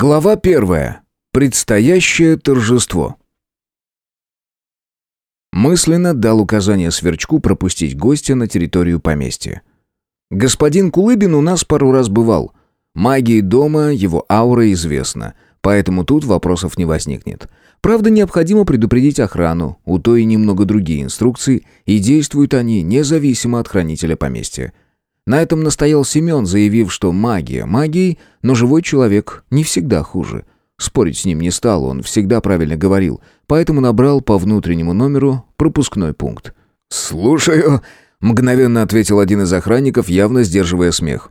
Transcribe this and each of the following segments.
Глава первая. Предстоящее торжество. Мысленно дал указание Сверчку пропустить гостя на территорию поместья. Господин Кулыбин у нас пару раз бывал. Магии дома, его аура известна, поэтому тут вопросов не возникнет. Правда, необходимо предупредить охрану, у той немного другие инструкции, и действуют они независимо от хранителя поместья. На этом настоял Семен, заявив, что магия магией, но живой человек не всегда хуже. Спорить с ним не стал, он всегда правильно говорил, поэтому набрал по внутреннему номеру пропускной пункт. «Слушаю», — мгновенно ответил один из охранников, явно сдерживая смех.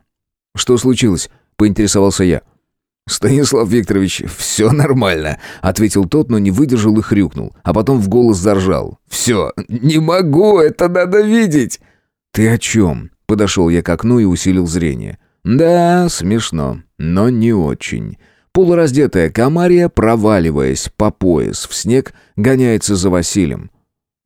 «Что случилось?» — поинтересовался я. «Станислав Викторович, все нормально», — ответил тот, но не выдержал и хрюкнул, а потом в голос заржал. «Все, не могу, это надо видеть!» «Ты о чем?» Подошел я к окну и усилил зрение. Да, смешно, но не очень. Полураздетая Камария, проваливаясь по пояс в снег, гоняется за Василием.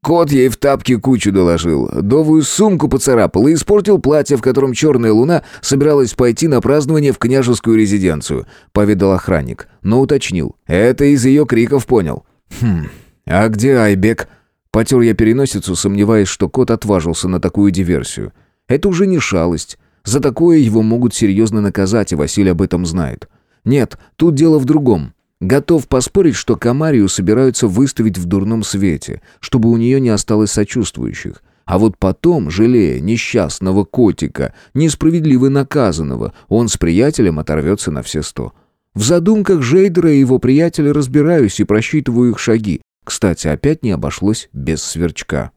Кот ей в тапке кучу доложил, довую сумку поцарапал и испортил платье, в котором черная луна собиралась пойти на празднование в княжескую резиденцию, поведал охранник, но уточнил. Это из ее криков понял. Хм, а где Айбек? Потер я переносицу, сомневаясь, что кот отважился на такую диверсию. Это уже не шалость. За такое его могут серьезно наказать, и Василий об этом знает. Нет, тут дело в другом. Готов поспорить, что Камарию собираются выставить в дурном свете, чтобы у нее не осталось сочувствующих. А вот потом, жалея несчастного котика, несправедливо наказанного, он с приятелем оторвется на все сто. В задумках Жейдера и его приятеля разбираюсь и просчитываю их шаги. Кстати, опять не обошлось без сверчка.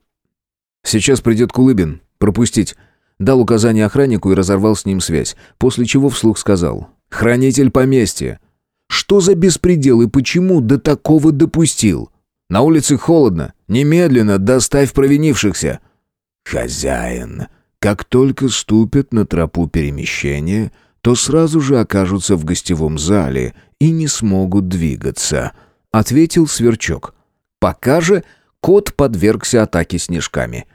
«Сейчас придет Кулыбин. Пропустить. Дал указание охраннику и разорвал с ним связь, после чего вслух сказал «Хранитель поместья». «Что за беспредел и почему до такого допустил? На улице холодно. Немедленно доставь провинившихся». «Хозяин, как только ступят на тропу перемещения, то сразу же окажутся в гостевом зале и не смогут двигаться», — ответил Сверчок. «Пока же кот подвергся атаке снежками».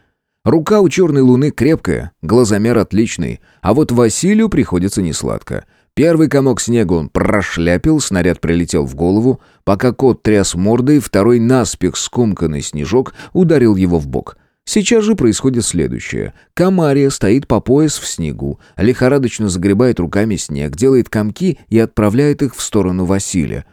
Рука у черной луны крепкая, глазомер отличный, а вот Василию приходится несладко. Первый комок снега он прошляпил, снаряд прилетел в голову, пока кот тряс мордой, второй наспех скомканный снежок ударил его в бок. Сейчас же происходит следующее. Камария стоит по пояс в снегу, лихорадочно загребает руками снег, делает комки и отправляет их в сторону Василия.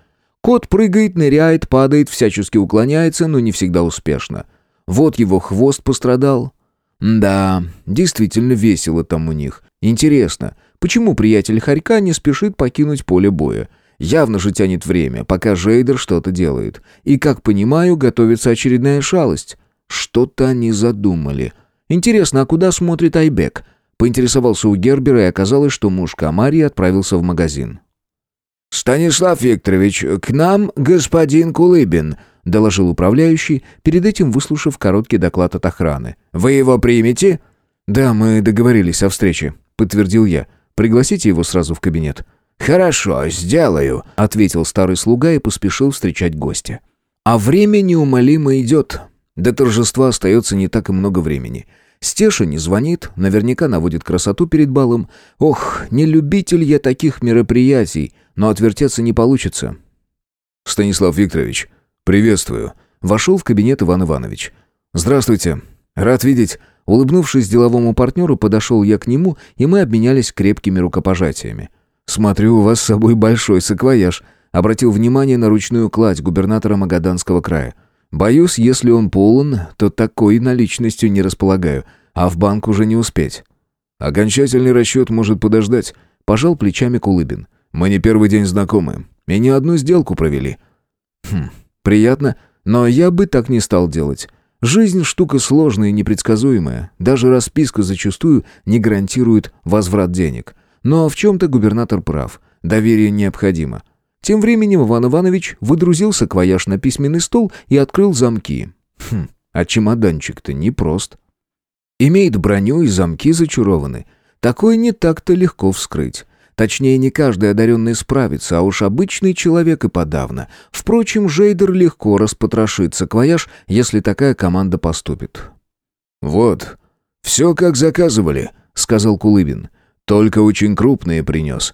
Кот прыгает, ныряет, падает, всячески уклоняется, но не всегда успешно. Вот его хвост пострадал, да, действительно весело там у них. Интересно, почему приятель Харька не спешит покинуть поле боя? Явно же тянет время, пока Жейдер что-то делает. И, как понимаю, готовится очередная шалость. Что-то они задумали. Интересно, а куда смотрит Айбек? Поинтересовался у Гербера, и оказалось, что муж Камарии отправился в магазин. «Станислав Викторович, к нам господин Кулыбин», — доложил управляющий, перед этим выслушав короткий доклад от охраны. «Вы его примете?» «Да, мы договорились о встрече», — подтвердил я. «Пригласите его сразу в кабинет». «Хорошо, сделаю», — ответил старый слуга и поспешил встречать гостя. А время неумолимо идет. До торжества остается не так и много времени. Стеша не звонит, наверняка наводит красоту перед балом. Ох, не любитель я таких мероприятий, но отвертеться не получится. «Станислав Викторович, приветствую». Вошел в кабинет Иван Иванович. «Здравствуйте. Рад видеть». Улыбнувшись деловому партнеру, подошел я к нему, и мы обменялись крепкими рукопожатиями. «Смотрю, у вас с собой большой саквояж», — обратил внимание на ручную кладь губернатора Магаданского края. Боюсь, если он полон, то такой наличностью не располагаю, а в банк уже не успеть. Окончательный расчет может подождать, пожал плечами Кулыбин. Мы не первый день знакомы, и не одну сделку провели. Хм, приятно, но я бы так не стал делать. Жизнь штука сложная и непредсказуемая. Даже расписка зачастую не гарантирует возврат денег. Но в чем-то губернатор прав. Доверие необходимо. Тем временем Иван Иванович выдрузил саквояж на письменный стол и открыл замки. Хм, а чемоданчик-то непрост. Имеет броню и замки зачарованы. Такое не так-то легко вскрыть. Точнее, не каждый одаренный справится, а уж обычный человек и подавно. Впрочем, Жейдер легко распотрошит саквояж, если такая команда поступит. «Вот, все как заказывали», — сказал Кулыбин. «Только очень крупные принес.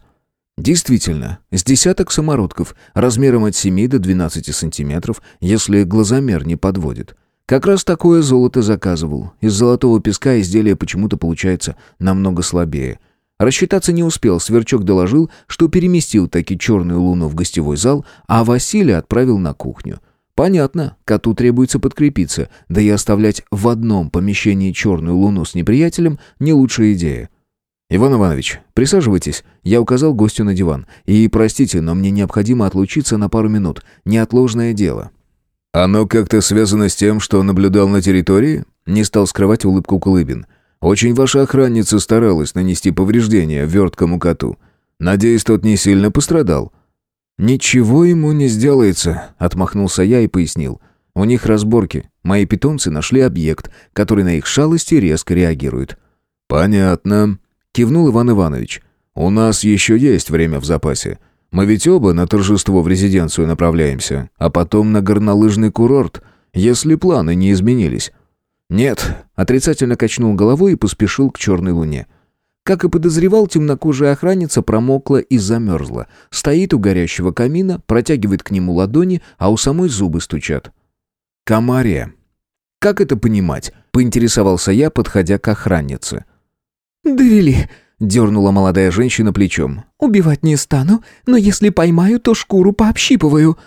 Действительно, с десяток самородков, размером от 7 до 12 сантиметров, если глазомер не подводит. Как раз такое золото заказывал. Из золотого песка изделие почему-то получается намного слабее. Рассчитаться не успел, Сверчок доложил, что переместил таки черную луну в гостевой зал, а Василия отправил на кухню. Понятно, коту требуется подкрепиться, да и оставлять в одном помещении черную луну с неприятелем не лучшая идея. «Иван Иванович, присаживайтесь». Я указал гостю на диван. «И простите, но мне необходимо отлучиться на пару минут. Неотложное дело». «Оно как-то связано с тем, что наблюдал на территории?» Не стал скрывать улыбку Кулыбин. «Очень ваша охранница старалась нанести повреждения верткому коту. Надеюсь, тот не сильно пострадал». «Ничего ему не сделается», — отмахнулся я и пояснил. «У них разборки. Мои питомцы нашли объект, который на их шалости резко реагирует». «Понятно», Кивнул Иван Иванович. «У нас еще есть время в запасе. Мы ведь оба на торжество в резиденцию направляемся, а потом на горнолыжный курорт, если планы не изменились». «Нет», — отрицательно качнул головой и поспешил к черной луне. Как и подозревал, темнокожая охранница промокла и замерзла. Стоит у горящего камина, протягивает к нему ладони, а у самой зубы стучат. «Комария». «Как это понимать?» — поинтересовался я, подходя к охраннице. «Довели», — дернула молодая женщина плечом. «Убивать не стану, но если поймаю, то шкуру пообщипываю».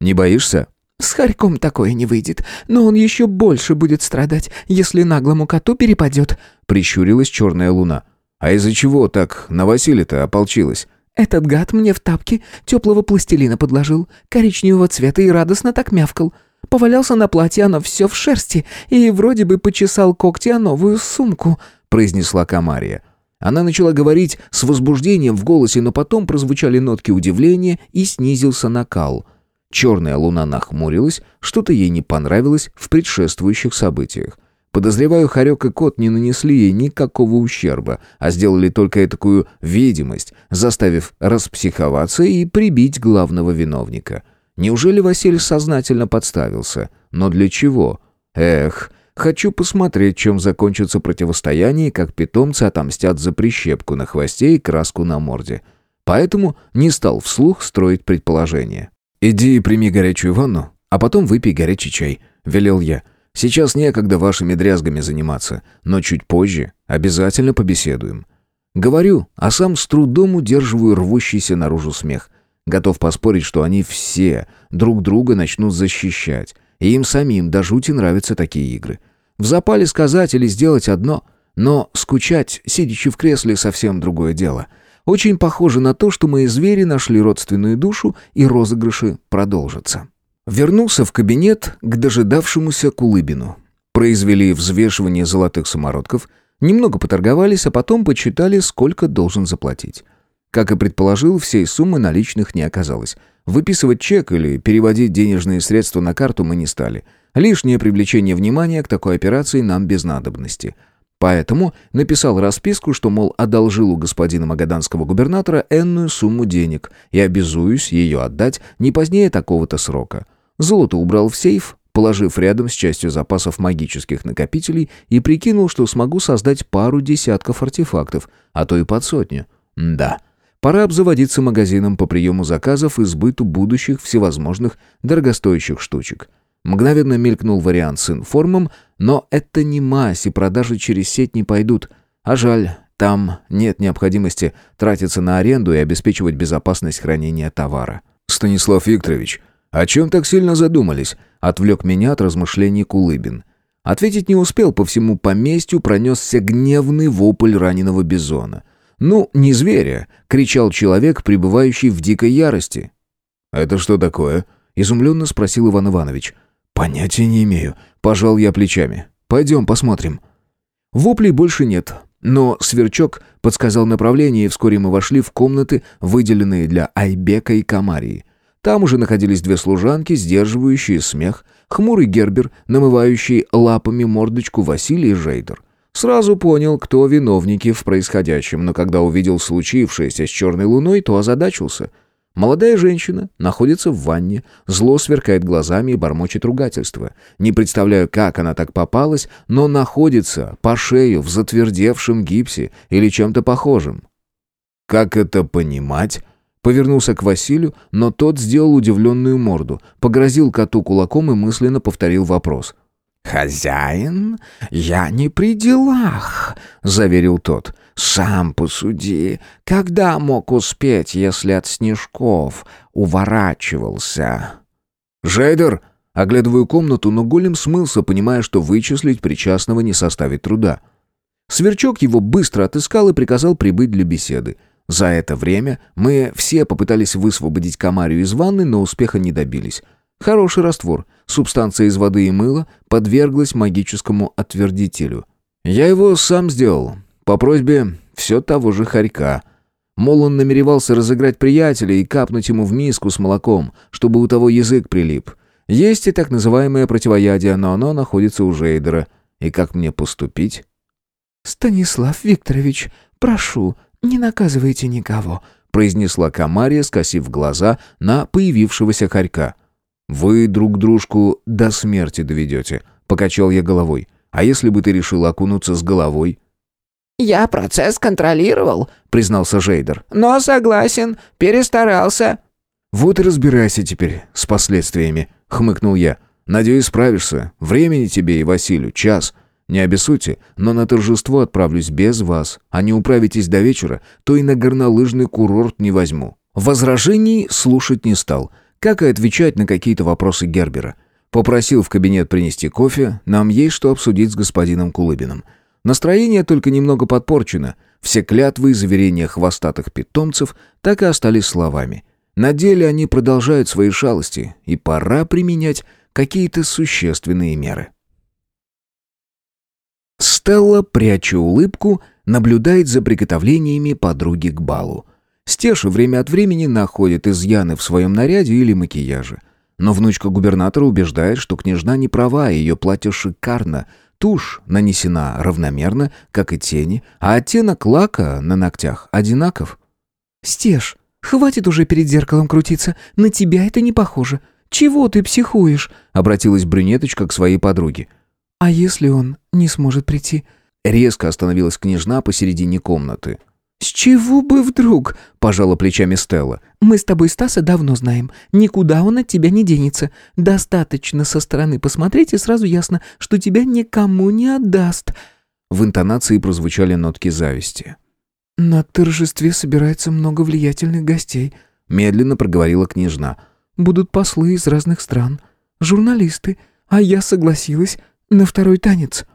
«Не боишься?» «С хорьком такое не выйдет, но он еще больше будет страдать, если наглому коту перепадет», — прищурилась черная луна. «А из-за чего так на Василия-то ополчилась?» «Этот гад мне в тапке теплого пластилина подложил, коричневого цвета и радостно так мявкал. Повалялся на платье, оно все в шерсти, и вроде бы почесал когти о новую сумку», — произнесла Камария. Она начала говорить с возбуждением в голосе, но потом прозвучали нотки удивления и снизился накал. Черная луна нахмурилась, что-то ей не понравилось в предшествующих событиях. Подозреваю, Харек и Кот не нанесли ей никакого ущерба, а сделали только такую видимость, заставив распсиховаться и прибить главного виновника. Неужели Василий сознательно подставился? Но для чего? Эх, Хочу посмотреть, чем закончится противостояние как питомцы отомстят за прищепку на хвосте и краску на морде. Поэтому не стал вслух строить предположения. «Иди и прими горячую ванну, а потом выпей горячий чай», — велел я. «Сейчас некогда вашими дрязгами заниматься, но чуть позже обязательно побеседуем». Говорю, а сам с трудом удерживаю рвущийся наружу смех. Готов поспорить, что они все друг друга начнут защищать и им самим до жути нравятся такие игры. В запале сказать или сделать одно, но скучать, сидячи в кресле, совсем другое дело. Очень похоже на то, что мои звери нашли родственную душу, и розыгрыши продолжатся. Вернулся в кабинет к дожидавшемуся Кулыбину. Произвели взвешивание золотых самородков, немного поторговались, а потом почитали, сколько должен заплатить. Как и предположил, всей суммы наличных не оказалось. Выписывать чек или переводить денежные средства на карту мы не стали. Лишнее привлечение внимания к такой операции нам без надобности. Поэтому написал расписку, что, мол, одолжил у господина магаданского губернатора энную сумму денег и обязуюсь ее отдать не позднее такого-то срока. Золото убрал в сейф, положив рядом с частью запасов магических накопителей и прикинул, что смогу создать пару десятков артефактов, а то и под сотню. Да, Пора обзаводиться магазином по приему заказов и сбыту будущих всевозможных дорогостоящих штучек. Мгновенно мелькнул вариант с информом, но это не мазь, и продажи через сеть не пойдут. А жаль, там нет необходимости тратиться на аренду и обеспечивать безопасность хранения товара. «Станислав Викторович, о чем так сильно задумались?» — отвлек меня от размышлений Кулыбин. Ответить не успел, по всему поместью пронесся гневный вопль раненого бизона — «Ну, не зверя!» — кричал человек, пребывающий в дикой ярости. «Это что такое?» — изумленно спросил Иван Иванович. «Понятия не имею», — пожал я плечами. «Пойдем посмотрим». Воплей больше нет, но сверчок подсказал направление, и вскоре мы вошли в комнаты, выделенные для Айбека и Камарии. Там уже находились две служанки, сдерживающие смех, хмурый Гербер, намывающий лапами мордочку Василий Жейдер. Сразу понял, кто виновники в происходящем, но когда увидел случившееся с черной луной, то озадачился. Молодая женщина находится в ванне, зло сверкает глазами и бормочет ругательство. Не представляю, как она так попалась, но находится по шею в затвердевшем гипсе или чем-то похожем. «Как это понимать?» Повернулся к Василию, но тот сделал удивленную морду, погрозил коту кулаком и мысленно повторил вопрос. «Хозяин, я не при делах», — заверил тот. «Сам посуди, когда мог успеть, если от снежков уворачивался?» «Жейдер!» Оглядываю комнату, но голем смылся, понимая, что вычислить причастного не составит труда. Сверчок его быстро отыскал и приказал прибыть для беседы. За это время мы все попытались высвободить комарию из ванны, но успеха не добились. Хороший раствор. Субстанция из воды и мыла подверглась магическому отвердителю. Я его сам сделал. По просьбе все того же хорька. Мол, он намеревался разыграть приятеля и капнуть ему в миску с молоком, чтобы у того язык прилип. Есть и так называемое противоядие, но оно находится у Жейдера. И как мне поступить? «Станислав Викторович, прошу, не наказывайте никого», произнесла Камария, скосив глаза на появившегося хорька. «Вы друг дружку до смерти доведете», — покачал я головой. «А если бы ты решил окунуться с головой?» «Я процесс контролировал», — признался Жейдер. «Но согласен, перестарался». «Вот и разбирайся теперь с последствиями», — хмыкнул я. «Надеюсь, справишься. Времени тебе и Василию час. Не обессудьте, но на торжество отправлюсь без вас. А не управитесь до вечера, то и на горнолыжный курорт не возьму». Возражений слушать не стал, как и отвечать на какие-то вопросы Гербера. Попросил в кабинет принести кофе, нам есть что обсудить с господином Кулыбиным. Настроение только немного подпорчено. Все клятвы и заверения хвостатых питомцев так и остались словами. На деле они продолжают свои шалости, и пора применять какие-то существенные меры. Стелла, пряча улыбку, наблюдает за приготовлениями подруги к балу. Стеша время от времени находит изъяны в своем наряде или макияже. Но внучка губернатора убеждает, что княжна не права, ее платье шикарно. Тушь нанесена равномерно, как и тени, а оттенок лака на ногтях одинаков. «Стеж, Хватит уже перед зеркалом крутиться, на тебя это не похоже. Чего ты психуешь?» — обратилась брюнеточка к своей подруге. «А если он не сможет прийти?» Резко остановилась княжна посередине комнаты. «С чего бы вдруг?» — пожала плечами Стелла. «Мы с тобой Стаса давно знаем. Никуда он от тебя не денется. Достаточно со стороны посмотреть, и сразу ясно, что тебя никому не отдаст». В интонации прозвучали нотки зависти. «На торжестве собирается много влиятельных гостей», — медленно проговорила княжна. «Будут послы из разных стран, журналисты, а я согласилась на второй танец».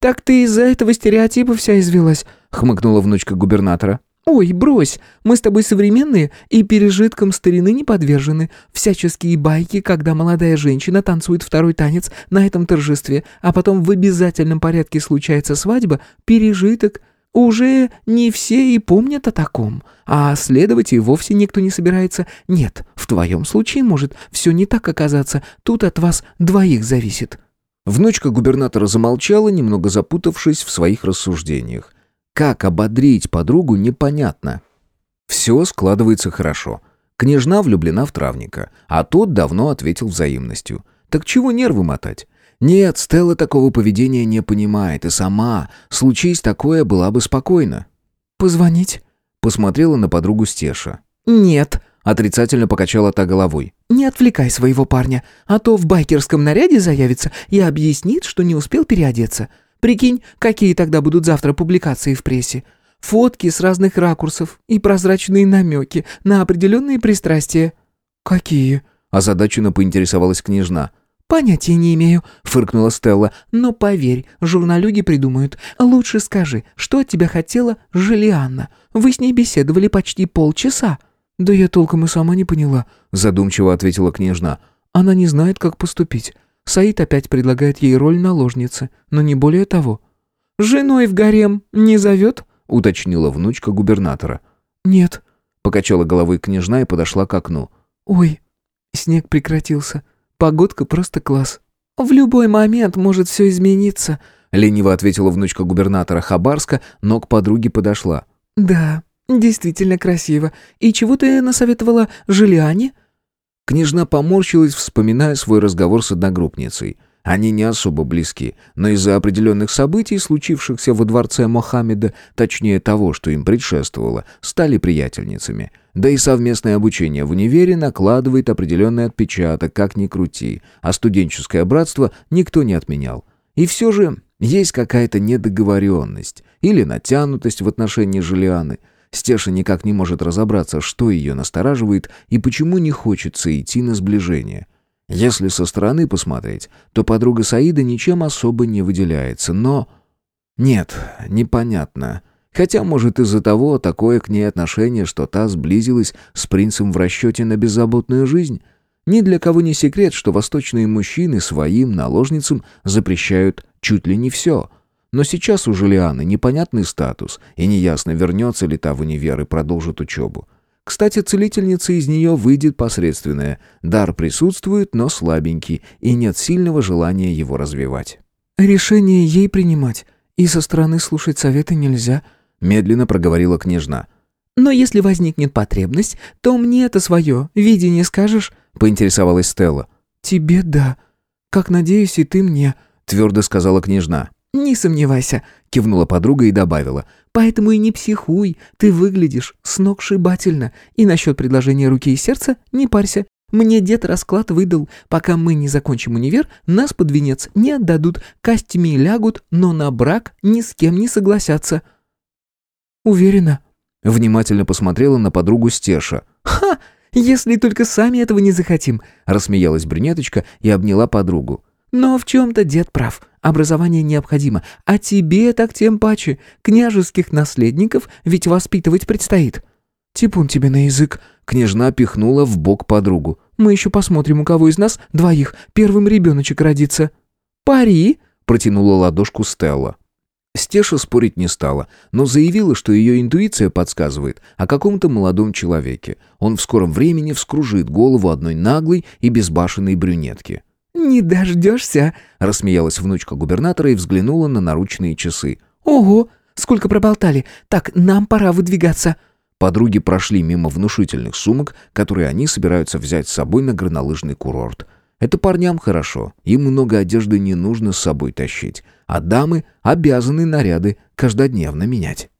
«Так ты из-за этого стереотипа вся извелась», — хмыкнула внучка губернатора. «Ой, брось, мы с тобой современные и пережиткам старины не подвержены. Всяческие байки, когда молодая женщина танцует второй танец на этом торжестве, а потом в обязательном порядке случается свадьба, пережиток. Уже не все и помнят о таком, а следовать и вовсе никто не собирается. Нет, в твоем случае может все не так оказаться, тут от вас двоих зависит». Внучка губернатора замолчала, немного запутавшись в своих рассуждениях. Как ободрить подругу, непонятно. Все складывается хорошо. Княжна влюблена в травника, а тот давно ответил взаимностью. Так чего нервы мотать? Нет, Стелла такого поведения не понимает, и сама, случись такое, была бы спокойна. «Позвонить?» — посмотрела на подругу Стеша. «Нет», — отрицательно покачала та головой. «Не отвлекай своего парня, а то в байкерском наряде заявится и объяснит, что не успел переодеться. Прикинь, какие тогда будут завтра публикации в прессе. Фотки с разных ракурсов и прозрачные намеки на определенные пристрастия». «Какие?» — озадаченно поинтересовалась княжна. «Понятия не имею», — фыркнула Стелла. «Но поверь, журналюги придумают. Лучше скажи, что от тебя хотела Желианна? Вы с ней беседовали почти полчаса». «Да я толком и сама не поняла», — задумчиво ответила княжна. «Она не знает, как поступить. Саид опять предлагает ей роль наложницы, но не более того». «Женой в гарем не зовет?» — уточнила внучка губернатора. «Нет», — покачала головой княжна и подошла к окну. «Ой, снег прекратился. Погодка просто класс. В любой момент может все измениться», — лениво ответила внучка губернатора Хабарска, но к подруге подошла. «Да, действительно красиво. И чего ты насоветовала Жилиане?» Княжна поморщилась, вспоминая свой разговор с одногруппницей. Они не особо близки, но из-за определенных событий, случившихся во дворце Мохаммеда, точнее того, что им предшествовало, стали приятельницами. Да и совместное обучение в универе накладывает определенный отпечаток, как ни крути, а студенческое братство никто не отменял. И все же есть какая-то недоговоренность или натянутость в отношении Жулианы. Стеша никак не может разобраться, что ее настораживает и почему не хочется идти на сближение. Если со стороны посмотреть, то подруга Саида ничем особо не выделяется, но... Нет, непонятно. Хотя, может, из-за того такое к ней отношение, что та сблизилась с принцем в расчете на беззаботную жизнь. Ни для кого не секрет, что восточные мужчины своим наложницам запрещают чуть ли не все. Но сейчас у Жулианы непонятный статус, и неясно, вернется ли та в универ и продолжит учебу. Кстати, целительница из нее выйдет посредственная. Дар присутствует, но слабенький, и нет сильного желания его развивать. «Решение ей принимать, и со стороны слушать советы нельзя», — медленно проговорила княжна. «Но если возникнет потребность, то мне это свое, видение скажешь?» — поинтересовалась Стелла. «Тебе да. Как надеюсь, и ты мне», — твердо сказала княжна. «Не сомневайся», — кивнула подруга и добавила. «Поэтому и не психуй, ты выглядишь сногсшибательно. И насчет предложения руки и сердца не парься. Мне дед расклад выдал. Пока мы не закончим универ, нас под венец не отдадут, костями лягут, но на брак ни с кем не согласятся». «Уверена?» — внимательно посмотрела на подругу Стеша. «Ха! Если только сами этого не захотим!» — рассмеялась брюнеточка и обняла подругу. «Но в чем-то дед прав. Образование необходимо, а тебе так тем паче. Княжеских наследников ведь воспитывать предстоит». «Типун тебе на язык», — княжна пихнула в бок подругу. «Мы еще посмотрим, у кого из нас двоих первым ребеночек родится». «Пари», — протянула ладошку Стелла. Стеша спорить не стала, но заявила, что ее интуиция подсказывает о каком-то молодом человеке. Он в скором времени вскружит голову одной наглой и безбашенной брюнетки. «Не дождешься», — рассмеялась внучка губернатора и взглянула на наручные часы. «Ого, сколько проболтали! Так, нам пора выдвигаться». Подруги прошли мимо внушительных сумок, которые они собираются взять с собой на горнолыжный курорт. Это парням хорошо, им много одежды не нужно с собой тащить, а дамы обязаны наряды каждодневно менять.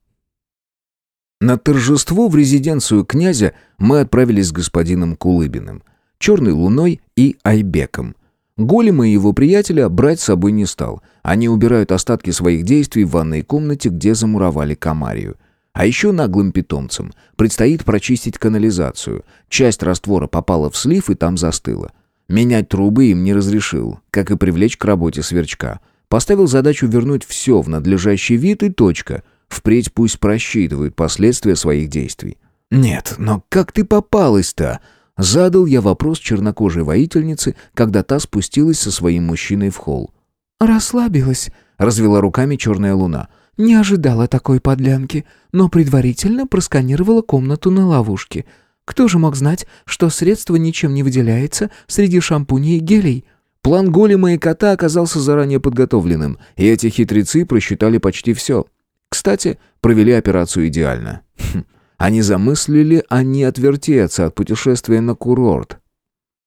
На торжество в резиденцию князя мы отправились с господином Кулыбиным, Черной Луной и Айбеком. Голема и его приятеля брать с собой не стал. Они убирают остатки своих действий в ванной комнате, где замуровали комарию. А еще наглым питомцам предстоит прочистить канализацию. Часть раствора попала в слив и там застыла. Менять трубы им не разрешил, как и привлечь к работе сверчка. Поставил задачу вернуть все в надлежащий вид и точка. Впредь пусть просчитывают последствия своих действий. «Нет, но как ты попалась-то?» Задал я вопрос чернокожей воительнице, когда та спустилась со своим мужчиной в холл. «Расслабилась», — развела руками черная луна. «Не ожидала такой подлянки, но предварительно просканировала комнату на ловушке. Кто же мог знать, что средство ничем не выделяется среди шампуней и гелей?» План голема и кота оказался заранее подготовленным, и эти хитрецы просчитали почти все. Кстати, провели операцию идеально. Хм. Они замыслили, а не отвертеться от путешествия на курорт.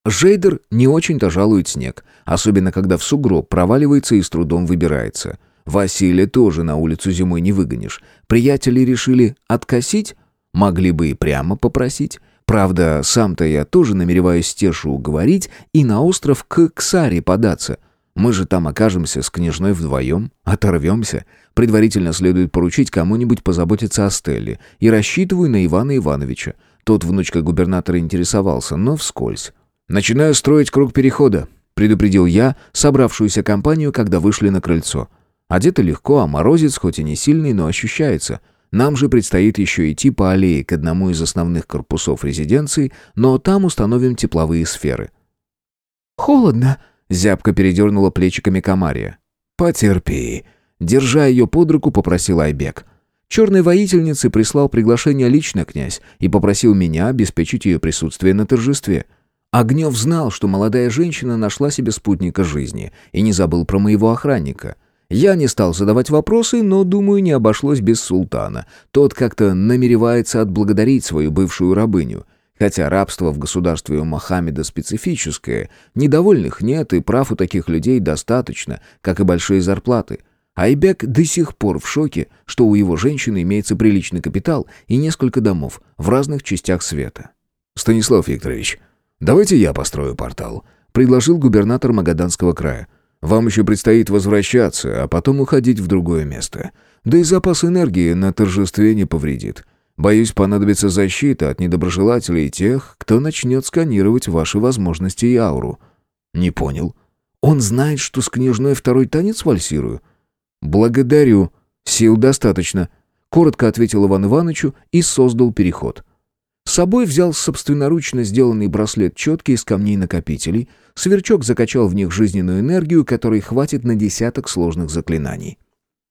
Жейдер не очень-то жалует снег, особенно когда в сугроб проваливается и с трудом выбирается. Василия тоже на улицу зимой не выгонишь. Приятели решили откосить? Могли бы и прямо попросить. Правда, сам-то я тоже намереваюсь Стешу уговорить и на остров к Ксаре податься — мы же там окажемся с княжной вдвоем, оторвемся. Предварительно следует поручить кому-нибудь позаботиться о Стелле. И рассчитываю на Ивана Ивановича. Тот внучка губернатора интересовался, но вскользь. «Начинаю строить круг перехода», — предупредил я собравшуюся компанию, когда вышли на крыльцо. Одето легко, а морозец хоть и не сильный, но ощущается. Нам же предстоит еще идти по аллее к одному из основных корпусов резиденции, но там установим тепловые сферы. «Холодно», Зябко передернула плечиками Камария. «Потерпи». Держа ее под руку, попросил Айбек. Черной воительнице прислал приглашение лично князь и попросил меня обеспечить ее присутствие на торжестве. Огнев знал, что молодая женщина нашла себе спутника жизни и не забыл про моего охранника. Я не стал задавать вопросы, но, думаю, не обошлось без султана. Тот как-то намеревается отблагодарить свою бывшую рабыню. Хотя рабство в государстве у Мохаммеда специфическое, недовольных нет и прав у таких людей достаточно, как и большие зарплаты. Айбек до сих пор в шоке, что у его женщины имеется приличный капитал и несколько домов в разных частях света. «Станислав Викторович, давайте я построю портал», — предложил губернатор Магаданского края. «Вам еще предстоит возвращаться, а потом уходить в другое место. Да и запас энергии на торжестве не повредит. Боюсь, понадобится защита от недоброжелателей и тех, кто начнет сканировать ваши возможности и ауру». «Не понял. Он знает, что с княжной второй танец вальсирую?» «Благодарю. Сил достаточно», — коротко ответил Иван Ивановичу и создал переход. С собой взял собственноручно сделанный браслет четки из камней-накопителей, сверчок закачал в них жизненную энергию, которой хватит на десяток сложных заклинаний.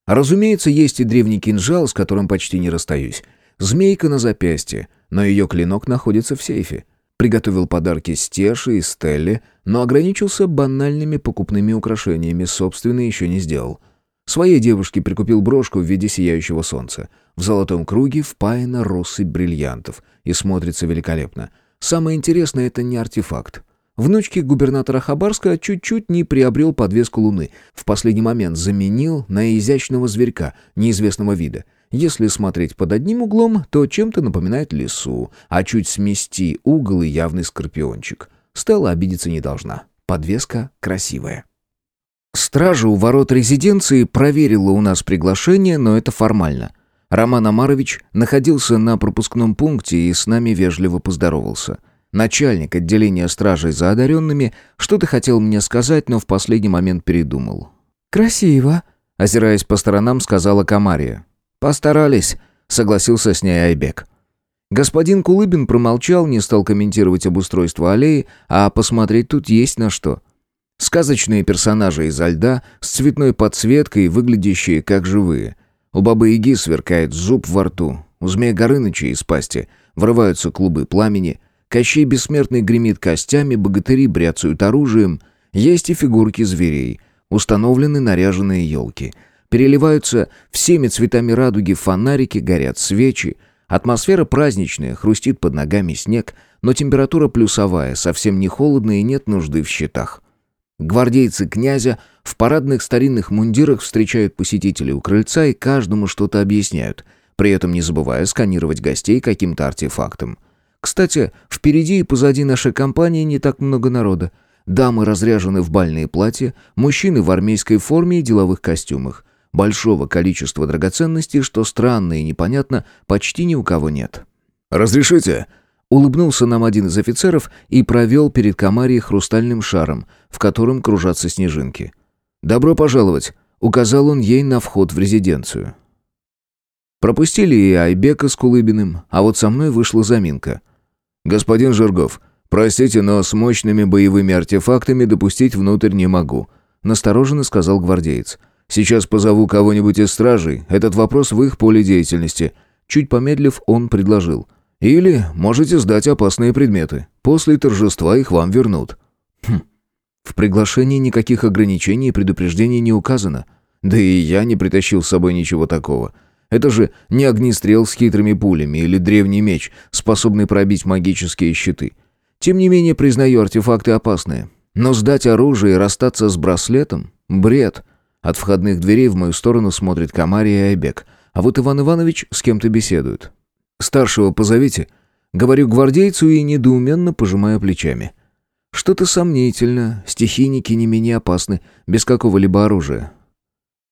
Разумеется, есть и древний кинжал, с которым почти не расстаюсь. Змейка на запястье, но ее клинок находится в сейфе. Приготовил подарки Стеше и Стелле, но ограничился банальными покупными украшениями, собственно, еще не сделал. Своей девушке прикупил брошку в виде сияющего солнца. В золотом круге впаяна россыпь бриллиантов и смотрится великолепно. Самое интересное — это не артефакт. Внучке губернатора Хабарска чуть-чуть не приобрел подвеску луны. В последний момент заменил на изящного зверька неизвестного вида. Если смотреть под одним углом, то чем-то напоминает лису, а чуть смести угол и явный скорпиончик. Стелла обидеться не должна. Подвеска красивая. Стража у ворот резиденции проверила у нас приглашение, но это формально. Роман Амарович находился на пропускном пункте и с нами вежливо поздоровался. Начальник отделения стражей за одаренными что-то хотел мне сказать, но в последний момент передумал. «Красиво», — озираясь по сторонам, сказала Камария. «Постарались», — согласился с ней Айбек. Господин Кулыбин промолчал, не стал комментировать обустройство аллеи, а посмотреть тут есть на что. Сказочные персонажи изо льда, с цветной подсветкой, выглядящие как живые. У Бабы-Яги сверкает зуб во рту, у Змея Горыныча из пасти врываются клубы пламени, Кощей Бессмертный гремит костями, богатыри бряцают оружием, есть и фигурки зверей, установлены наряженные елки. Переливаются всеми цветами радуги фонарики, горят свечи. Атмосфера праздничная, хрустит под ногами снег, но температура плюсовая, совсем не холодно и нет нужды в щитах. Гвардейцы князя в парадных старинных мундирах встречают посетителей у крыльца и каждому что-то объясняют, при этом не забывая сканировать гостей каким-то артефактом. Кстати, впереди и позади нашей компании не так много народа. Дамы разряжены в бальные платья, мужчины в армейской форме и деловых костюмах. Большого количества драгоценностей, что странно и непонятно, почти ни у кого нет. «Разрешите?» Улыбнулся нам один из офицеров и провел перед Камарией хрустальным шаром, в котором кружатся снежинки. «Добро пожаловать!» — указал он ей на вход в резиденцию. Пропустили и Айбека с Кулыбиным, а вот со мной вышла заминка. «Господин Жиргов, простите, но с мощными боевыми артефактами допустить внутрь не могу», — настороженно сказал гвардеец. «Сейчас позову кого-нибудь из стражей, этот вопрос в их поле деятельности». Чуть помедлив, он предложил — или можете сдать опасные предметы. После торжества их вам вернут». Хм. В приглашении никаких ограничений и предупреждений не указано. Да и я не притащил с собой ничего такого. Это же не огнестрел с хитрыми пулями или древний меч, способный пробить магические щиты. Тем не менее, признаю артефакты опасные. Но сдать оружие и расстаться с браслетом — бред. От входных дверей в мою сторону смотрит Камария и Айбек, а вот Иван Иванович с кем-то беседует. «Старшего позовите». Говорю гвардейцу и недоуменно пожимаю плечами. Что-то сомнительно, стихийники не менее опасны, без какого-либо оружия.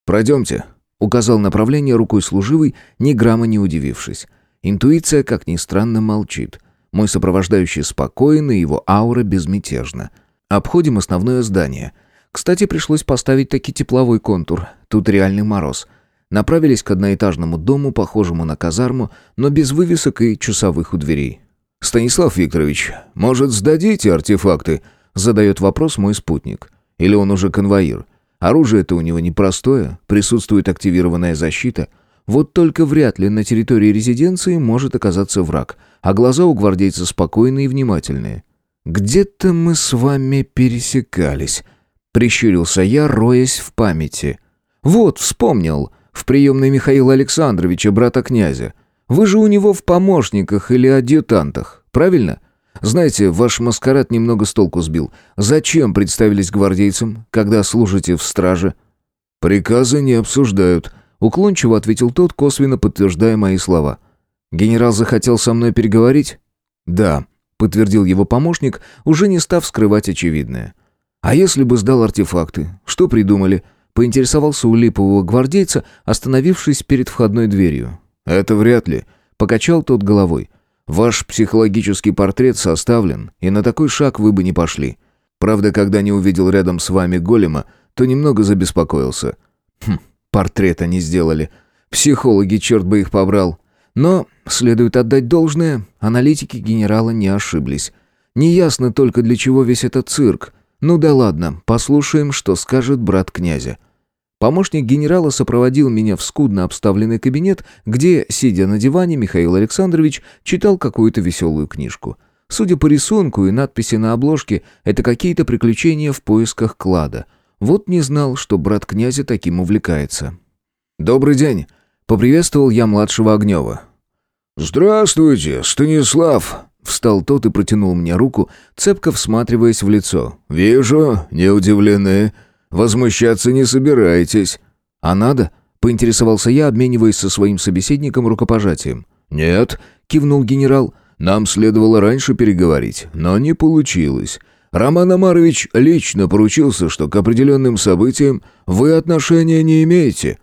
«Пройдемте», — указал направление рукой служивый, ни грамма не удивившись. Интуиция, как ни странно, молчит. Мой сопровождающий спокоен, и его аура безмятежна. Обходим основное здание. Кстати, пришлось поставить таки тепловой контур. Тут реальный мороз — Направились к одноэтажному дому, похожему на казарму, но без вывесок и часовых у дверей. «Станислав Викторович, может, сдадите артефакты?» Задает вопрос мой спутник. Или он уже конвоир? Оружие-то у него непростое, присутствует активированная защита. Вот только вряд ли на территории резиденции может оказаться враг, а глаза у гвардейца спокойные и внимательные. «Где-то мы с вами пересекались», — прищурился я, роясь в памяти. «Вот, вспомнил в приемной Михаила Александровича, брата князя. Вы же у него в помощниках или адъютантах, правильно? Знаете, ваш маскарад немного с толку сбил. Зачем представились гвардейцам, когда служите в страже?» «Приказы не обсуждают», — уклончиво ответил тот, косвенно подтверждая мои слова. «Генерал захотел со мной переговорить?» «Да», — подтвердил его помощник, уже не став скрывать очевидное. «А если бы сдал артефакты? Что придумали?» — поинтересовался у липового гвардейца, остановившись перед входной дверью. «Это вряд ли», — покачал тот головой. «Ваш психологический портрет составлен, и на такой шаг вы бы не пошли. Правда, когда не увидел рядом с вами голема, то немного забеспокоился. Хм, портрет они сделали. Психологи, черт бы их побрал. Но, следует отдать должное, аналитики генерала не ошиблись. Неясно только, для чего весь этот цирк. Ну да ладно, послушаем, что скажет брат князя. Помощник генерала сопроводил меня в скудно обставленный кабинет, где, сидя на диване, Михаил Александрович читал какую-то веселую книжку. Судя по рисунку и надписи на обложке, это какие-то приключения в поисках клада. Вот не знал, что брат князя таким увлекается. «Добрый день!» — поприветствовал я младшего Огнева. «Здравствуйте, Станислав!» Встал тот и протянул мне руку, цепко всматриваясь в лицо. «Вижу, не удивлены. Возмущаться не собираетесь». «А надо?» — поинтересовался я, обмениваясь со своим собеседником рукопожатием. «Нет», — кивнул генерал, — «нам следовало раньше переговорить, но не получилось. Роман Амарович лично поручился, что к определенным событиям вы отношения не имеете».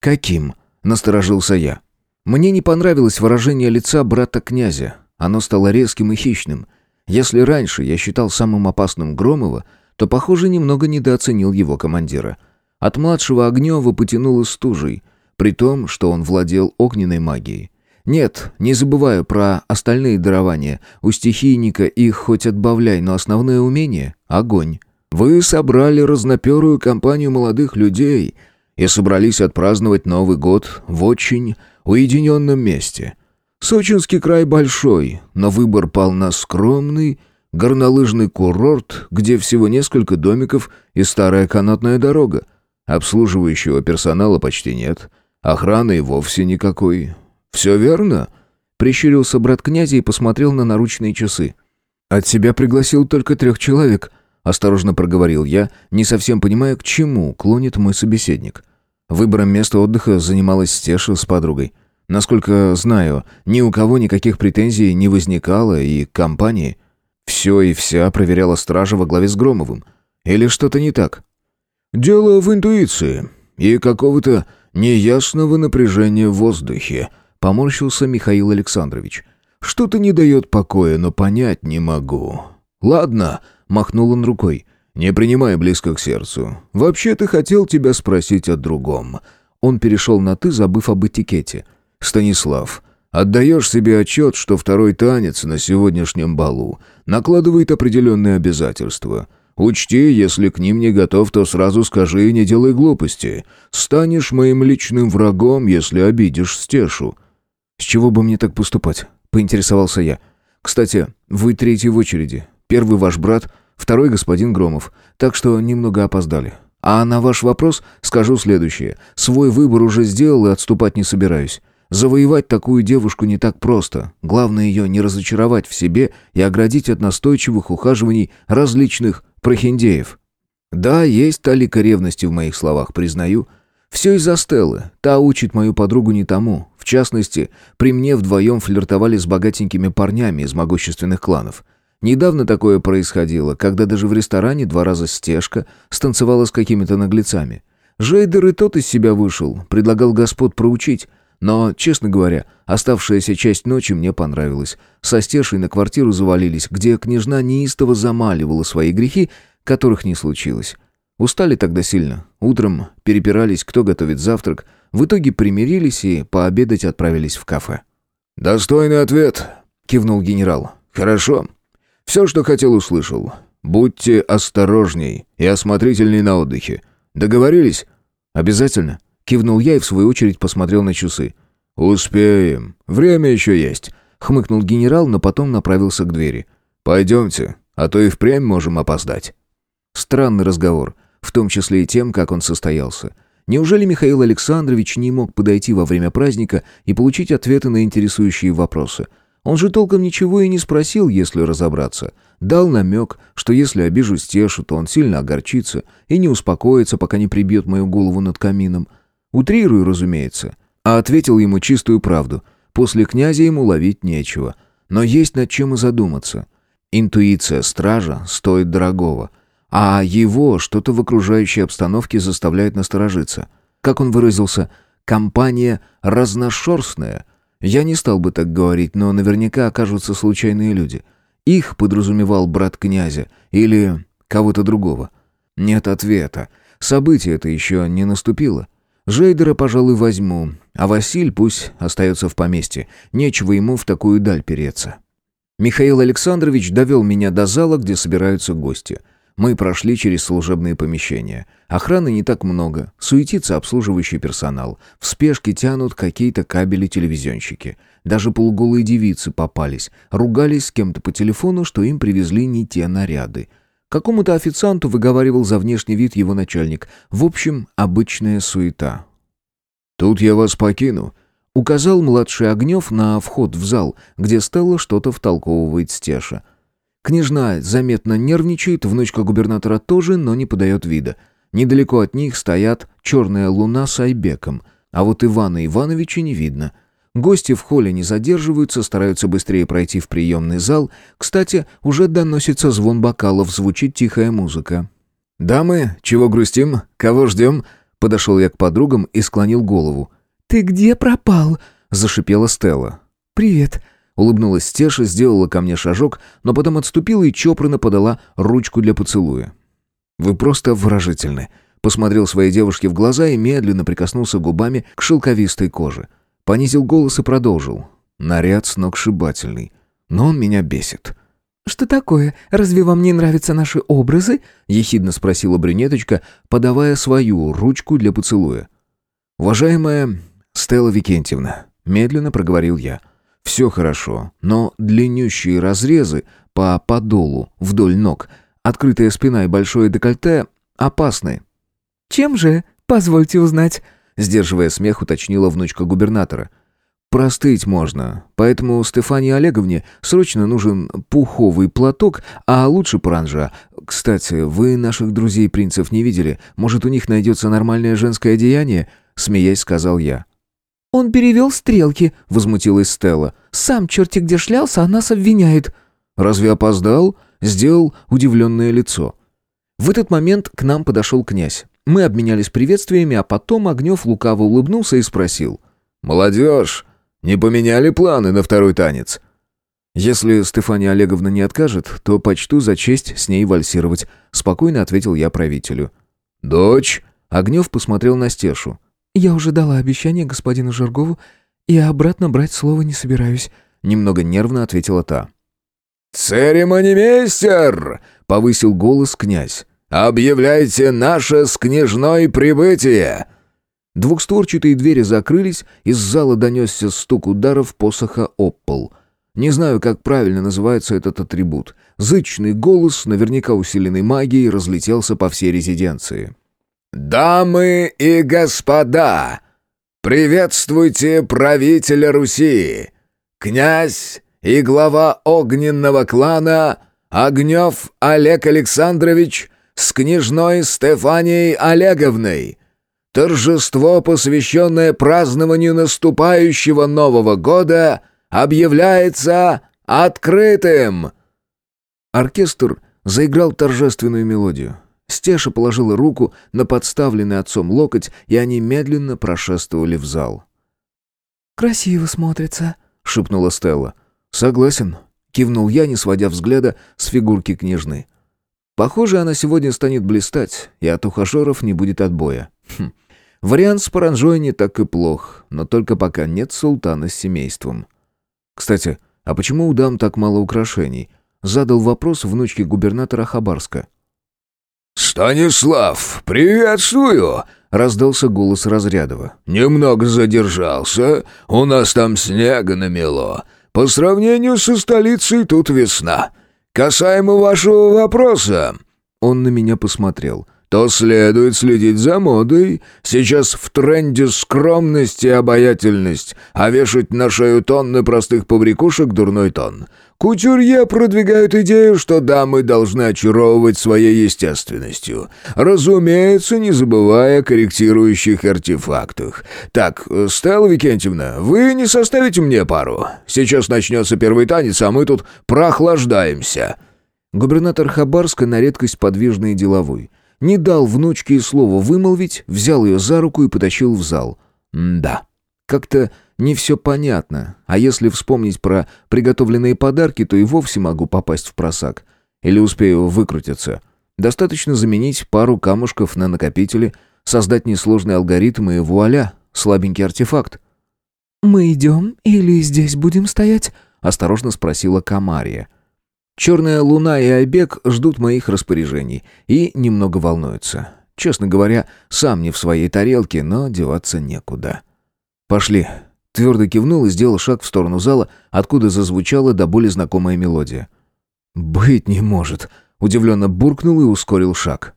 «Каким?» — насторожился я. Мне не понравилось выражение лица брата князя. Оно стало резким и хищным. Если раньше я считал самым опасным Громова, то, похоже, немного недооценил его командира. От младшего Огнева потянуло стужей, при том, что он владел огненной магией. Нет, не забываю про остальные дарования. У стихийника их хоть отбавляй, но основное умение — огонь. Вы собрали разноперую компанию молодых людей и собрались отпраздновать Новый год в очень уединенном месте — Сочинский край большой, но выбор пал на скромный горнолыжный курорт, где всего несколько домиков и старая канатная дорога. Обслуживающего персонала почти нет, охраны и вовсе никакой. «Все верно?» — прищурился брат князя и посмотрел на наручные часы. «От себя пригласил только трех человек», — осторожно проговорил я, не совсем понимая, к чему клонит мой собеседник. Выбором места отдыха занималась Стеша с подругой — Насколько знаю, ни у кого никаких претензий не возникало, и компании. Все и вся проверяла стража во главе с Громовым. Или что-то не так? «Дело в интуиции и какого-то неясного напряжения в воздухе», поморщился Михаил Александрович. «Что-то не дает покоя, но понять не могу». «Ладно», — махнул он рукой, — «не принимай близко к сердцу. Вообще-то хотел тебя спросить о другом». Он перешел на «ты», забыв об этикете — Станислав, отдаешь себе отчет, что второй танец на сегодняшнем балу накладывает определенные обязательства. Учти, если к ним не готов, то сразу скажи и не делай глупости. Станешь моим личным врагом, если обидишь Стешу». «С чего бы мне так поступать?» — поинтересовался я. «Кстати, вы третий в очереди. Первый ваш брат, второй господин Громов. Так что немного опоздали. А на ваш вопрос скажу следующее. Свой выбор уже сделал и отступать не собираюсь. Завоевать такую девушку не так просто. Главное ее не разочаровать в себе и оградить от настойчивых ухаживаний различных прохиндеев. Да, есть талика ревности в моих словах, признаю. Все из-за Стеллы. Та учит мою подругу не тому. В частности, при мне вдвоем флиртовали с богатенькими парнями из могущественных кланов. Недавно такое происходило, когда даже в ресторане два раза стежка станцевала с какими-то наглецами. Жейдер и тот из себя вышел, предлагал господ проучить, но, честно говоря, оставшаяся часть ночи мне понравилась. Со стешей на квартиру завалились, где княжна неистово замаливала свои грехи, которых не случилось. Устали тогда сильно. Утром перепирались, кто готовит завтрак. В итоге примирились и пообедать отправились в кафе. «Достойный ответ», — кивнул генерал. «Хорошо. Все, что хотел, услышал. Будьте осторожней и осмотрительней на отдыхе. Договорились?» «Обязательно», Кивнул я и в свою очередь посмотрел на часы. «Успеем. Время еще есть», — хмыкнул генерал, но потом направился к двери. «Пойдемте, а то и впрямь можем опоздать». Странный разговор, в том числе и тем, как он состоялся. Неужели Михаил Александрович не мог подойти во время праздника и получить ответы на интересующие вопросы? Он же толком ничего и не спросил, если разобраться. Дал намек, что если обижу Стешу, то он сильно огорчится и не успокоится, пока не прибьет мою голову над камином. Утрирую, разумеется. А ответил ему чистую правду. После князя ему ловить нечего. Но есть над чем и задуматься. Интуиция стража стоит дорогого. А его что-то в окружающей обстановке заставляет насторожиться. Как он выразился, компания разношерстная — я не стал бы так говорить, но наверняка окажутся случайные люди. Их подразумевал брат князя или кого-то другого. Нет ответа. Событие это еще не наступило. Жейдера, пожалуй, возьму, а Василь пусть остается в поместье. Нечего ему в такую даль переться. Михаил Александрович довел меня до зала, где собираются гости — мы прошли через служебные помещения. Охраны не так много, суетится обслуживающий персонал. В спешке тянут какие-то кабели-телевизионщики. Даже полуголые девицы попались, ругались с кем-то по телефону, что им привезли не те наряды. Какому-то официанту выговаривал за внешний вид его начальник. В общем, обычная суета. «Тут я вас покину», — указал младший Огнев на вход в зал, где Стелла что-то втолковывает Стеша. Княжна заметно нервничает, внучка губернатора тоже, но не подает вида. Недалеко от них стоят черная луна с Айбеком, а вот Ивана Ивановича не видно. Гости в холле не задерживаются, стараются быстрее пройти в приемный зал. Кстати, уже доносится звон бокалов, звучит тихая музыка. «Дамы, чего грустим? Кого ждем?» Подошел я к подругам и склонил голову. «Ты где пропал?» — зашипела Стелла. «Привет. Улыбнулась Стеша, сделала ко мне шажок, но потом отступила и чопорно подала ручку для поцелуя. «Вы просто выражительны», — посмотрел своей девушке в глаза и медленно прикоснулся губами к шелковистой коже. Понизил голос и продолжил. «Наряд сногсшибательный, но он меня бесит». «Что такое? Разве вам не нравятся наши образы?» — ехидно спросила брюнеточка, подавая свою ручку для поцелуя. «Уважаемая Стелла Викентьевна», — медленно проговорил я, — все хорошо, но длиннющие разрезы по подолу вдоль ног, открытая спина и большое декольте опасны. «Чем же? Позвольте узнать», — сдерживая смех, уточнила внучка губернатора. «Простыть можно, поэтому Стефании Олеговне срочно нужен пуховый платок, а лучше паранжа. Кстати, вы наших друзей-принцев не видели? Может, у них найдется нормальное женское одеяние?» — смеясь сказал я. «Он перевел стрелки», — возмутилась Стелла. «Сам черти где шлялся, а нас обвиняет». «Разве опоздал?» — сделал удивленное лицо. В этот момент к нам подошел князь. Мы обменялись приветствиями, а потом Огнев лукаво улыбнулся и спросил. «Молодежь, не поменяли планы на второй танец?» «Если Стефания Олеговна не откажет, то почту за честь с ней вальсировать», — спокойно ответил я правителю. «Дочь?» — Огнев посмотрел на Стешу. «Я уже дала обещание господину Жиргову, и обратно брать слово не собираюсь», — немного нервно ответила та. «Церемонимейстер!» — повысил голос князь. «Объявляйте наше с княжной прибытие!» Двухстворчатые двери закрылись, из зала донесся стук ударов посоха об. Не знаю, как правильно называется этот атрибут. Зычный голос, наверняка усиленный магией, разлетелся по всей резиденции. «Дамы и господа, приветствуйте правителя Руси, князь и глава огненного клана Огнев Олег Александрович с княжной Стефанией Олеговной. Торжество, посвященное празднованию наступающего Нового года, объявляется открытым!» Оркестр заиграл торжественную мелодию. Стеша положила руку на подставленный отцом локоть, и они медленно прошествовали в зал. «Красиво смотрится», — шепнула Стелла. «Согласен», — кивнул я, не сводя взгляда с фигурки княжны. «Похоже, она сегодня станет блистать, и от ухажеров не будет отбоя. Хм. Вариант с паранжой не так и плох, но только пока нет султана с семейством. Кстати, а почему у дам так мало украшений?» — задал вопрос внучке губернатора Хабарска. «Станислав, приветствую!» — раздался голос Разрядова. «Немного задержался. У нас там снега намело. По сравнению со столицей тут весна. Касаемо вашего вопроса...» Он на меня посмотрел. То следует следить за модой. Сейчас в тренде скромность и обаятельность, а вешать на шею тонны простых побрякушек – дурной тон. Кутюрье продвигают идею, что дамы должны очаровывать своей естественностью. Разумеется, не забывая о корректирующих артефактах. Так, Стелла Викентьевна, вы не составите мне пару? Сейчас начнется первый танец, а мы тут прохлаждаемся». Губернатор Хабарска на редкость подвижный и деловой. Не дал внучке и слова вымолвить, взял ее за руку и потащил в зал. Да, как-то не все понятно, а если вспомнить про приготовленные подарки, то и вовсе могу попасть в просак. Или успею выкрутиться. Достаточно заменить пару камушков на накопители, создать несложный алгоритм и вуаля, слабенький артефакт. «Мы идем или здесь будем стоять?» — осторожно спросила Камария. Черная луна и Айбек ждут моих распоряжений и немного волнуются. Честно говоря, сам не в своей тарелке, но деваться некуда. «Пошли», Твердо кивнул и сделал шаг в сторону зала, откуда зазвучала до боли знакомая мелодия. «Быть не может», — удивленно буркнул и ускорил шаг.